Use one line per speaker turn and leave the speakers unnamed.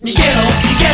逃げろ逃げろ。